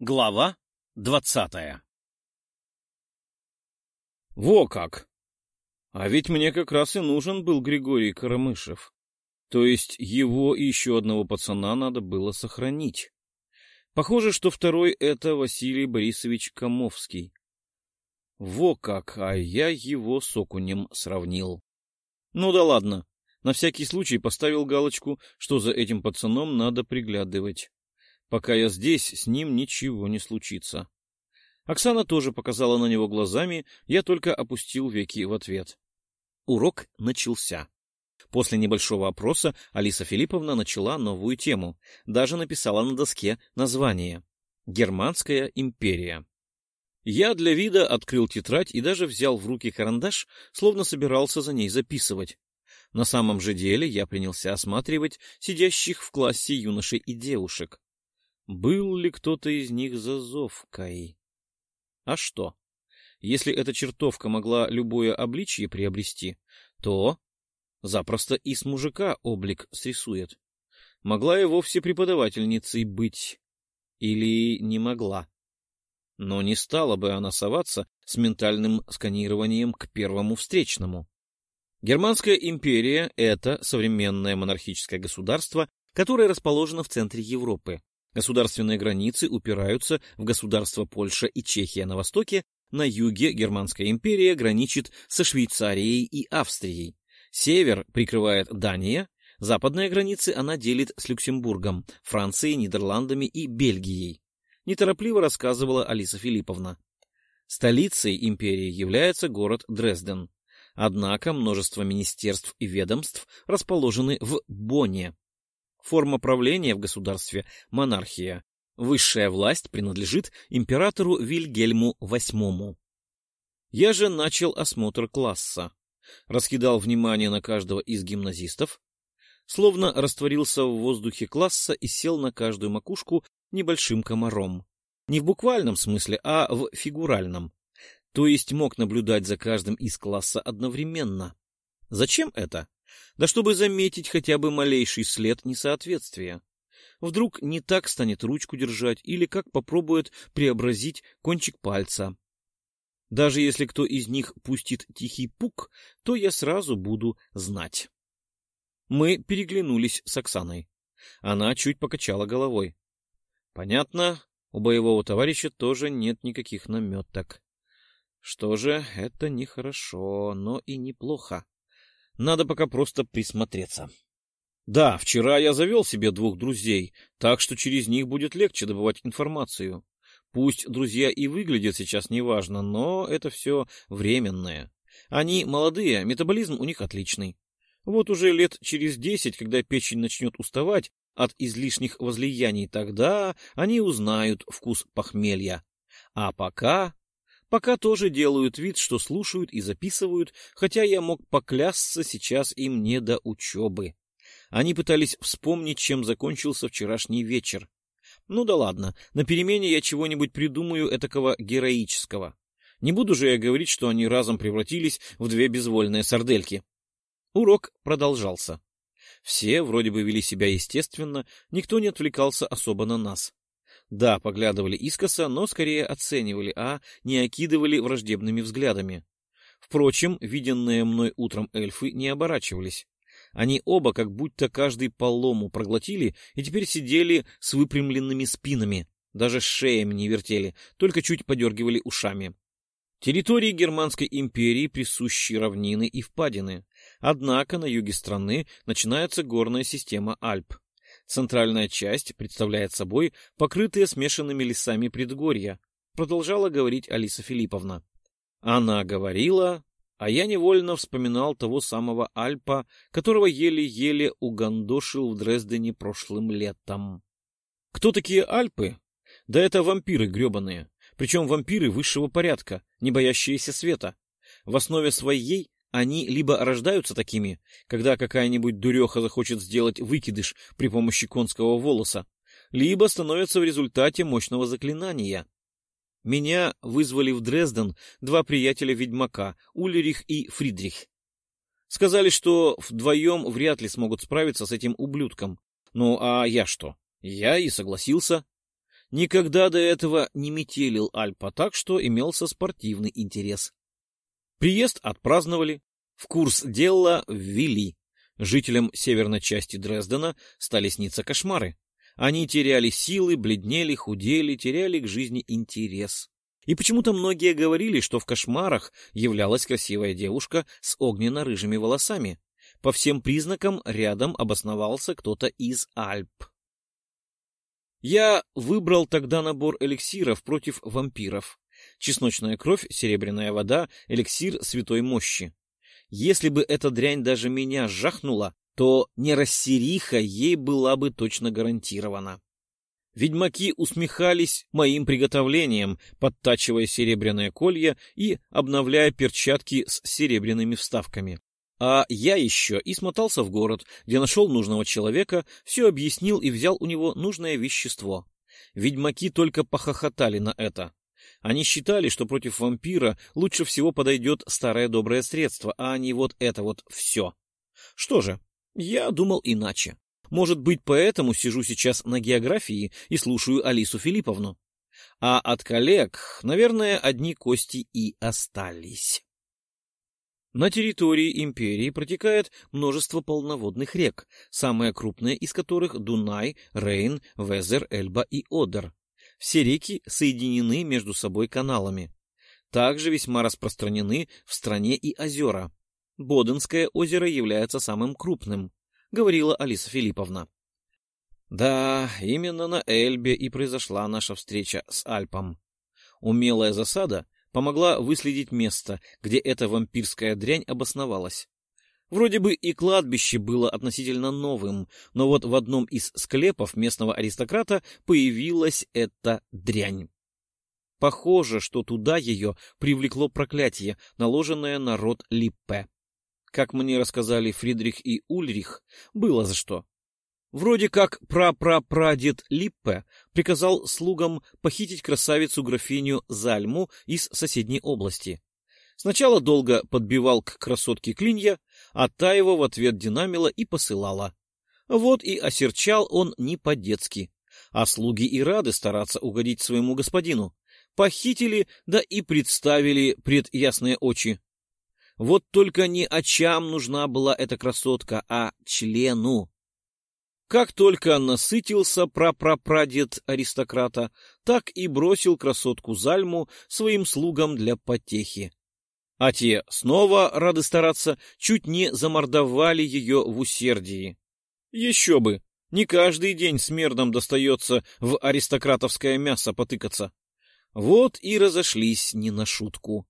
Глава двадцатая Во как! А ведь мне как раз и нужен был Григорий Карамышев. То есть его и еще одного пацана надо было сохранить. Похоже, что второй — это Василий Борисович Комовский. Во как, а я его с окунем сравнил. Ну да ладно, на всякий случай поставил галочку, что за этим пацаном надо приглядывать. Пока я здесь, с ним ничего не случится. Оксана тоже показала на него глазами, я только опустил веки в ответ. Урок начался. После небольшого опроса Алиса Филипповна начала новую тему, даже написала на доске название «Германская империя». Я для вида открыл тетрадь и даже взял в руки карандаш, словно собирался за ней записывать. На самом же деле я принялся осматривать сидящих в классе юношей и девушек. Был ли кто-то из них зазовкой? А что? Если эта чертовка могла любое обличье приобрести, то запросто и с мужика облик срисует. Могла и вовсе преподавательницей быть. Или не могла. Но не стала бы она соваться с ментальным сканированием к первому встречному. Германская империя — это современное монархическое государство, которое расположено в центре Европы. Государственные границы упираются в государства Польша и Чехия на востоке, на юге Германская империя граничит со Швейцарией и Австрией. Север прикрывает Дания, западные границы она делит с Люксембургом, Францией, Нидерландами и Бельгией. Неторопливо рассказывала Алиса Филипповна. Столицей империи является город Дрезден. Однако множество министерств и ведомств расположены в Бонне, Форма правления в государстве — монархия. Высшая власть принадлежит императору Вильгельму VIII. Я же начал осмотр класса. Раскидал внимание на каждого из гимназистов, словно растворился в воздухе класса и сел на каждую макушку небольшим комаром. Не в буквальном смысле, а в фигуральном. То есть мог наблюдать за каждым из класса одновременно. Зачем это? Да чтобы заметить хотя бы малейший след несоответствия. Вдруг не так станет ручку держать или как попробует преобразить кончик пальца. Даже если кто из них пустит тихий пук, то я сразу буду знать. Мы переглянулись с Оксаной. Она чуть покачала головой. Понятно, у боевого товарища тоже нет никаких наметок. Что же, это нехорошо, но и неплохо. Надо пока просто присмотреться. Да, вчера я завел себе двух друзей, так что через них будет легче добывать информацию. Пусть друзья и выглядят сейчас неважно, но это все временное. Они молодые, метаболизм у них отличный. Вот уже лет через десять, когда печень начнет уставать от излишних возлияний, тогда они узнают вкус похмелья. А пока пока тоже делают вид, что слушают и записывают, хотя я мог поклясться сейчас им не до учебы. Они пытались вспомнить, чем закончился вчерашний вечер. Ну да ладно, на перемене я чего-нибудь придумаю этакого героического. Не буду же я говорить, что они разом превратились в две безвольные сардельки. Урок продолжался. Все вроде бы вели себя естественно, никто не отвлекался особо на нас. Да, поглядывали искоса, но скорее оценивали, а не окидывали враждебными взглядами. Впрочем, виденные мной утром эльфы не оборачивались. Они оба как будто каждый по лому проглотили и теперь сидели с выпрямленными спинами, даже шеями не вертели, только чуть подергивали ушами. Территории Германской империи присущи равнины и впадины, однако на юге страны начинается горная система Альп. Центральная часть представляет собой покрытые смешанными лесами предгорья, продолжала говорить Алиса Филипповна. Она говорила, а я невольно вспоминал того самого Альпа, которого еле-еле угандошил в Дрездене прошлым летом. Кто такие Альпы? Да это вампиры гребаные, причем вампиры высшего порядка, не боящиеся света. В основе своей они либо рождаются такими, когда какая-нибудь дуреха захочет сделать выкидыш при помощи конского волоса, либо становятся в результате мощного заклинания. Меня вызвали в Дрезден два приятеля-ведьмака, Ульрих и Фридрих. Сказали, что вдвоем вряд ли смогут справиться с этим ублюдком. Ну, а я что? Я и согласился. Никогда до этого не метелил Альпа, так что имелся спортивный интерес. Приезд отпраздновали, в курс дела ввели. Жителям северной части Дрездена стали сниться кошмары. Они теряли силы, бледнели, худели, теряли к жизни интерес. И почему-то многие говорили, что в кошмарах являлась красивая девушка с огненно-рыжими волосами. По всем признакам рядом обосновался кто-то из Альп. Я выбрал тогда набор эликсиров против вампиров. Чесночная кровь, серебряная вода, эликсир святой мощи. Если бы эта дрянь даже меня жахнула, то нейросериха ей была бы точно гарантирована. Ведьмаки усмехались моим приготовлением, подтачивая серебряное колье и обновляя перчатки с серебряными вставками. А я еще и смотался в город, где нашел нужного человека, все объяснил и взял у него нужное вещество. Ведьмаки только похохотали на это. Они считали, что против вампира лучше всего подойдет старое доброе средство, а не вот это вот все. Что же, я думал иначе. Может быть, поэтому сижу сейчас на географии и слушаю Алису Филипповну. А от коллег, наверное, одни кости и остались. На территории империи протекает множество полноводных рек, самые крупные из которых Дунай, Рейн, Везер, Эльба и Одер. Все реки соединены между собой каналами. Также весьма распространены в стране и озера. Боденское озеро является самым крупным. — говорила Алиса Филипповна. Да, именно на Эльбе и произошла наша встреча с Альпом. Умелая засада помогла выследить место, где эта вампирская дрянь обосновалась. Вроде бы и кладбище было относительно новым, но вот в одном из склепов местного аристократа появилась эта дрянь. Похоже, что туда ее привлекло проклятие, наложенное на род Липпе. Как мне рассказали Фридрих и Ульрих, было за что. Вроде как прапрапрадед Липпе приказал слугам похитить красавицу-графиню Зальму из соседней области. Сначала долго подбивал к красотке клинья, а та его в ответ динамила и посылала. Вот и осерчал он не по-детски. А слуги и рады стараться угодить своему господину. Похитили, да и представили пред ясные очи. Вот только не очам нужна была эта красотка, а члену. Как только насытился прапрапрадед аристократа, так и бросил красотку Зальму своим слугам для потехи. А те снова, рады стараться, чуть не замордовали ее в усердии. Еще бы, не каждый день смердам достается в аристократовское мясо потыкаться. Вот и разошлись не на шутку.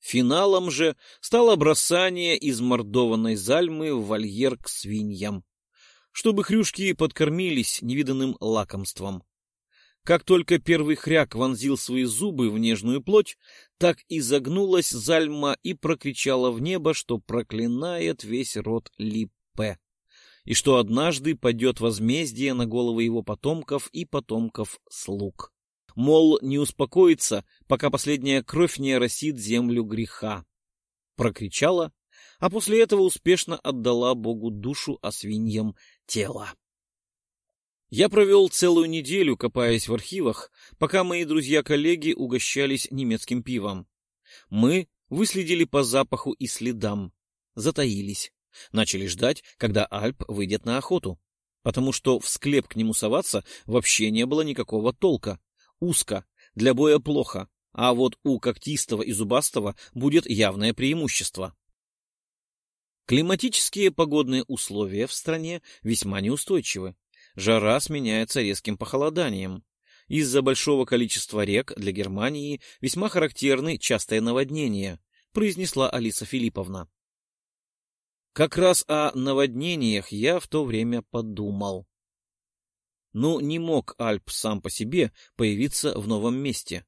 Финалом же стало бросание измордованной зальмы в вольер к свиньям, чтобы хрюшки подкормились невиданным лакомством. Как только первый хряк вонзил свои зубы в нежную плоть, так и загнулась зальма и прокричала в небо, что проклинает весь род Липпе, и что однажды падет возмездие на головы его потомков и потомков слуг мол, не успокоится, пока последняя кровь не оросит землю греха. Прокричала, а после этого успешно отдала Богу душу, а свиньям тело. Я провел целую неделю, копаясь в архивах, пока мои друзья-коллеги угощались немецким пивом. Мы выследили по запаху и следам, затаились, начали ждать, когда Альп выйдет на охоту, потому что в склеп к нему соваться вообще не было никакого толка узко, для боя плохо, а вот у когтистого и зубастого будет явное преимущество. Климатические погодные условия в стране весьма неустойчивы. Жара сменяется резким похолоданием. Из-за большого количества рек для Германии весьма характерны частые наводнения, произнесла Алиса Филипповна. Как раз о наводнениях я в то время подумал. Но не мог Альп сам по себе появиться в новом месте.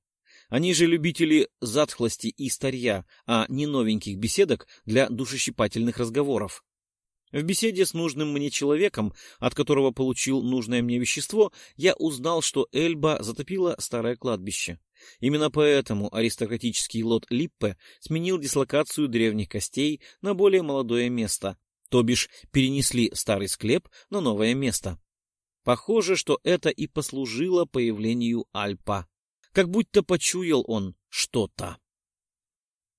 Они же любители затхлости и старья, а не новеньких беседок для душещипательных разговоров. В беседе с нужным мне человеком, от которого получил нужное мне вещество, я узнал, что Эльба затопила старое кладбище. Именно поэтому аристократический лот Липпе сменил дислокацию древних костей на более молодое место, то бишь перенесли старый склеп на новое место. Похоже, что это и послужило появлению Альпа. Как будто почуял он что-то.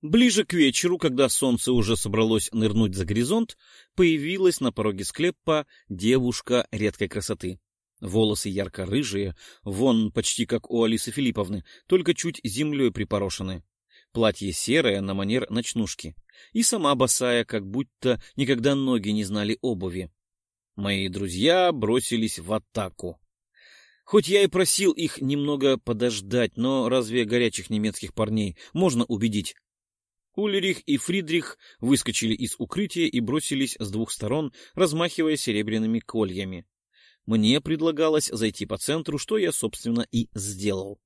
Ближе к вечеру, когда солнце уже собралось нырнуть за горизонт, появилась на пороге склепа девушка редкой красоты. Волосы ярко-рыжие, вон почти как у Алисы Филипповны, только чуть землей припорошены. Платье серое на манер ночнушки. И сама босая, как будто никогда ноги не знали обуви. Мои друзья бросились в атаку. Хоть я и просил их немного подождать, но разве горячих немецких парней можно убедить? Ульрих и Фридрих выскочили из укрытия и бросились с двух сторон, размахивая серебряными кольями. Мне предлагалось зайти по центру, что я, собственно, и сделал.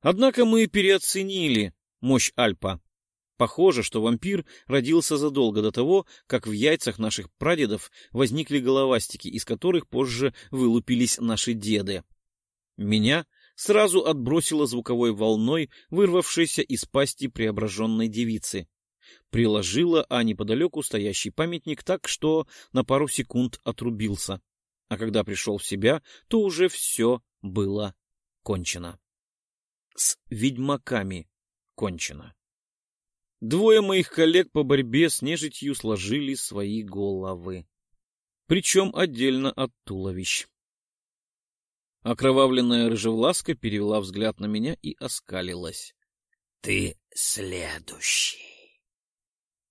Однако мы переоценили мощь Альпа. Похоже, что вампир родился задолго до того, как в яйцах наших прадедов возникли головастики, из которых позже вылупились наши деды. Меня сразу отбросило звуковой волной, вырвавшейся из пасти преображенной девицы. Приложила, а неподалеку стоящий памятник так, что на пару секунд отрубился. А когда пришел в себя, то уже все было кончено. С ведьмаками кончено. Двое моих коллег по борьбе с нежитью сложили свои головы. Причем отдельно от туловищ. Окровавленная рыжевласка перевела взгляд на меня и оскалилась. — Ты следующий.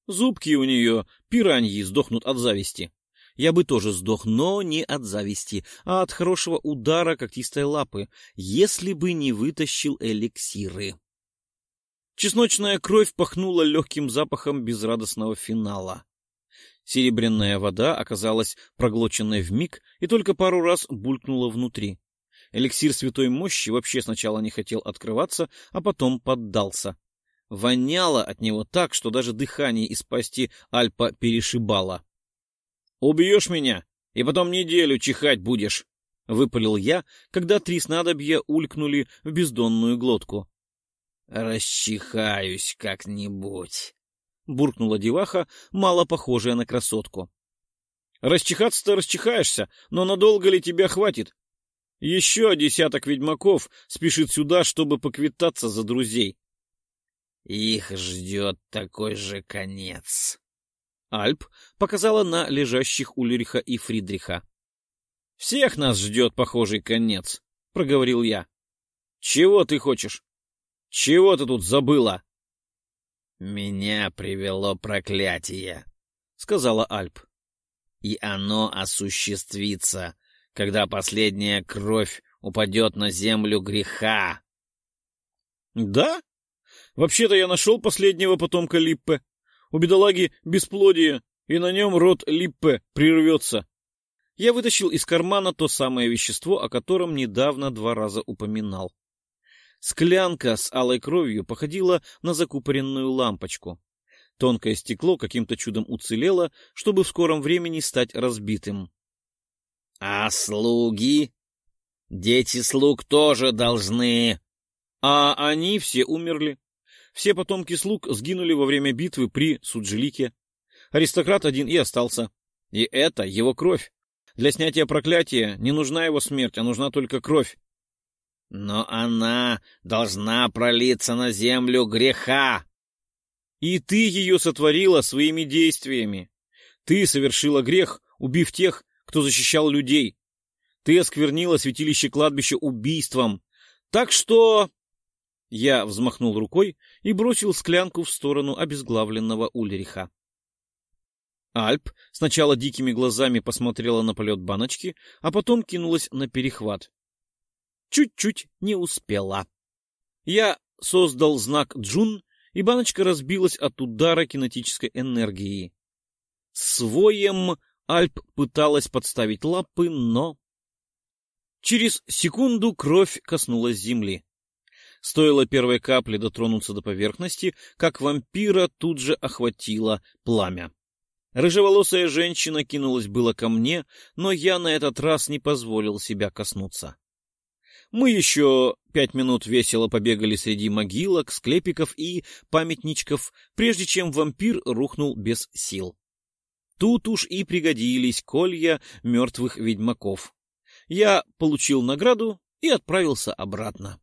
Зубки у нее, пираньи, сдохнут от зависти. Я бы тоже сдох, но не от зависти, а от хорошего удара когтистой лапы, если бы не вытащил эликсиры. Чесночная кровь пахнула легким запахом безрадостного финала. Серебряная вода оказалась проглоченной в миг и только пару раз булькнула внутри. Эликсир святой мощи вообще сначала не хотел открываться, а потом поддался. Воняло от него так, что даже дыхание из пасти Альпа перешибало. — Убьешь меня, и потом неделю чихать будешь! — выпалил я, когда три снадобья улькнули в бездонную глотку. «Расчихаюсь как-нибудь», — буркнула деваха, мало похожая на красотку. «Расчихаться-то расчихаешься, но надолго ли тебя хватит? Еще десяток ведьмаков спешит сюда, чтобы поквитаться за друзей». «Их ждет такой же конец». Альп показала на лежащих Ульриха и Фридриха. «Всех нас ждет похожий конец», — проговорил я. «Чего ты хочешь?» Чего ты тут забыла? — Меня привело проклятие, — сказала Альп. — И оно осуществится, когда последняя кровь упадет на землю греха. — Да? Вообще-то я нашел последнего потомка Липпе. У бедолаги бесплодие, и на нем род Липпе прервется. Я вытащил из кармана то самое вещество, о котором недавно два раза упоминал. Склянка с алой кровью походила на закупоренную лампочку. Тонкое стекло каким-то чудом уцелело, чтобы в скором времени стать разбитым. — А слуги? Дети слуг тоже должны... А они все умерли. Все потомки слуг сгинули во время битвы при Суджилике. Аристократ один и остался. И это его кровь. Для снятия проклятия не нужна его смерть, а нужна только кровь. Но она должна пролиться на землю греха. И ты ее сотворила своими действиями. Ты совершила грех, убив тех, кто защищал людей. Ты осквернила святилище кладбища убийством. Так что... Я взмахнул рукой и бросил склянку в сторону обезглавленного Ульриха. Альп сначала дикими глазами посмотрела на полет баночки, а потом кинулась на перехват чуть-чуть не успела. Я создал знак Джун, и баночка разбилась от удара кинетической энергии. Своем Альп пыталась подставить лапы, но... Через секунду кровь коснулась земли. Стоило первой капле дотронуться до поверхности, как вампира тут же охватило пламя. Рыжеволосая женщина кинулась было ко мне, но я на этот раз не позволил себя коснуться. Мы еще пять минут весело побегали среди могилок, склепиков и памятничков, прежде чем вампир рухнул без сил. Тут уж и пригодились колья мертвых ведьмаков. я получил награду и отправился обратно.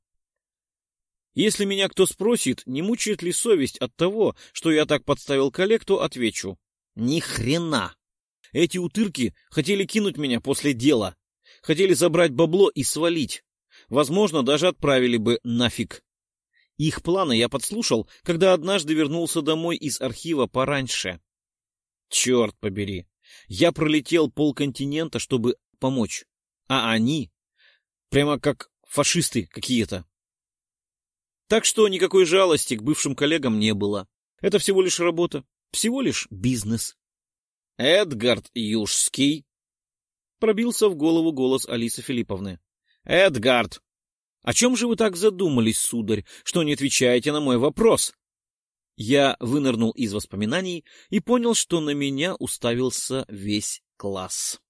Если меня кто спросит, не мучает ли совесть от того, что я так подставил коллекту, отвечу. Ни хрена! Эти утырки хотели кинуть меня после дела. Хотели забрать бабло и свалить. Возможно, даже отправили бы нафиг. Их планы я подслушал, когда однажды вернулся домой из архива пораньше. Черт побери! Я пролетел полконтинента, чтобы помочь. А они прямо как фашисты какие-то. Так что никакой жалости к бывшим коллегам не было. Это всего лишь работа, всего лишь бизнес. Эдгард Южский. Пробился в голову голос Алисы Филипповны. Эдгард, о чем же вы так задумались, сударь, что не отвечаете на мой вопрос? Я вынырнул из воспоминаний и понял, что на меня уставился весь класс.